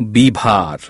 बीभार।